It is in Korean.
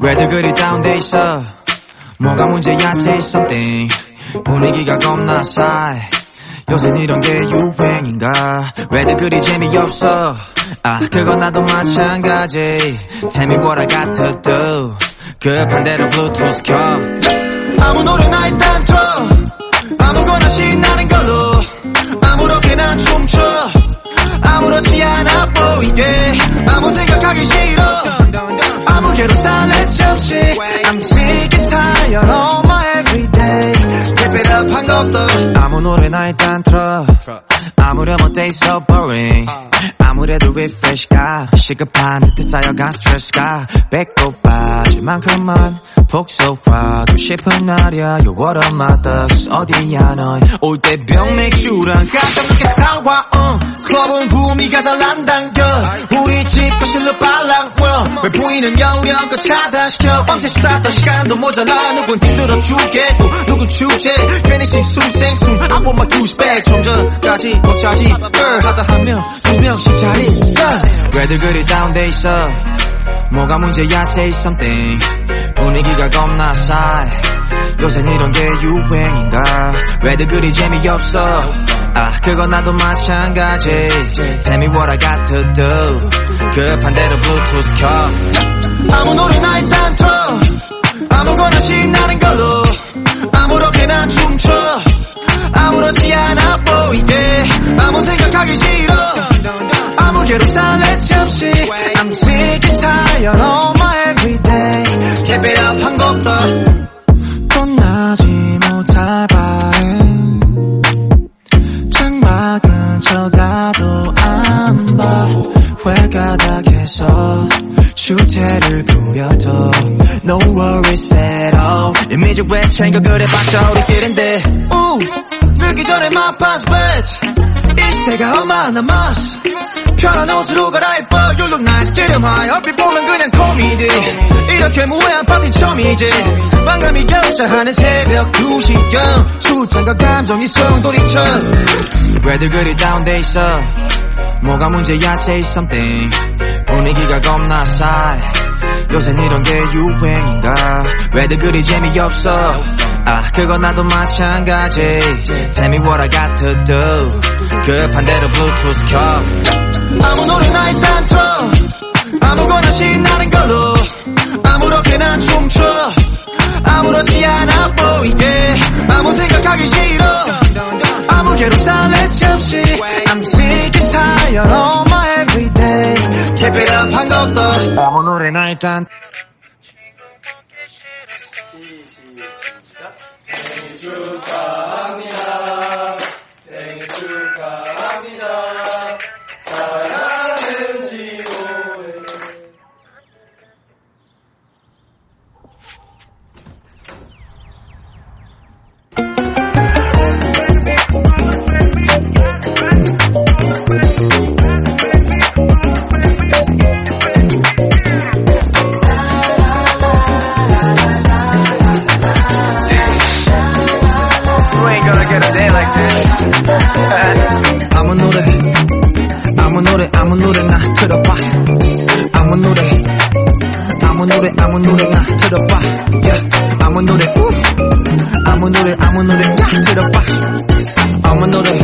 왜들 그리 다운돼 있어? 뭐가 문제야 say something. 분위기가 겁나 싸해. 요새 이런 게 유행인가? 왜들 그리 재미없어? 아 그건 나도 마찬가지. Tell me what I got to do 급한 대로 블루투스 켜. 아무 노래나 일단 틀어. 아무거나 신나는 걸 하기 싫어. 아무개로 살래 잠시. I'm sick and tired of my everyday. Keep it up 한 것도. 아무 노래나 일단 틀어. 아무렴 어때 so boring. 아무래도 refresh가? 시급한 듯해 쌓여간 스트레스가. 배꼽 빠질 만큼만 복속하고 싶은 날이야. You're what of my thugs. 어디야 넌올 때 병 맥주랑 가볍게 사와 uh. 클럽은 구미가 잘안 당겨 우리 집 거실로 왜 보이는 여우령껏 차단시켜? 밤새 수다 떠 시간도 모자라. 누군 힘들어 죽겠고 누군 축제? 괜히 싱숭생숭. I want my douche back 좀 전까지 못 차지. 하다 한 명 두 명씩 자리. 왜들 그리 다운돼 있어? 뭐가 문제야 say something. 분위기가 겁나 싸해 요새 이런 게 유행인가? 왜들 그리 재미없어? 아 그건 나도 마찬가지. Tell me what I got to do 급한 대로 블루투스 켜. 아무 노래나 일단 틀어 아무거나 신나는 걸로. 아무렇게나 춤춰. 아무렇지 않아 보이게. 아무 생각하기 싫어. 아무개로 살래 잠시 I'm sick and tired of my everyday. Keep it up 한 곡도 주태를 부려도 No worries at all. 이미지 왜 챙겨 그래봤자 우리끼린데. 우 늦기 전에 my pass bitch 이 시대가 얼마 남았어 편한 옷으로 갈아입어. You look nice. 찌름하여 얼핏 보면 그냥 코미디. 이렇게 무해한 파티 처음이지. 망감이 격차하는 새벽 2시경. 술잔과 감정이 소용돌이쳐 왜들 그리 다운돼 있어? 뭐가 문제야? Say something 분위기가 겁나 싸해. 요새 이런 게 유행인가? 왜들 그리 재미없어? 아 그건 나도 마찬가지. Tell me what I got to do 급한 대로 블루투스 켜. 아무 노래나 일단 틀어. 아무거나 신나는 걸로. 아무렇게나 춤춰. 아무렇지 않아 보이게. 아무 생각하기 싫어. 아무개로 살래 잠시 Keep it up 한 것도 ain't gonna get a day like this. 아무 노래, 아무 노래, 아무 노래 나 들어봐. 아무 노래, 아무 노래, 아무 노래 나 들어봐. Yeah. 아무 노래, 우. 아무 노래, 아무 노래 나 들어봐. 아무 노래,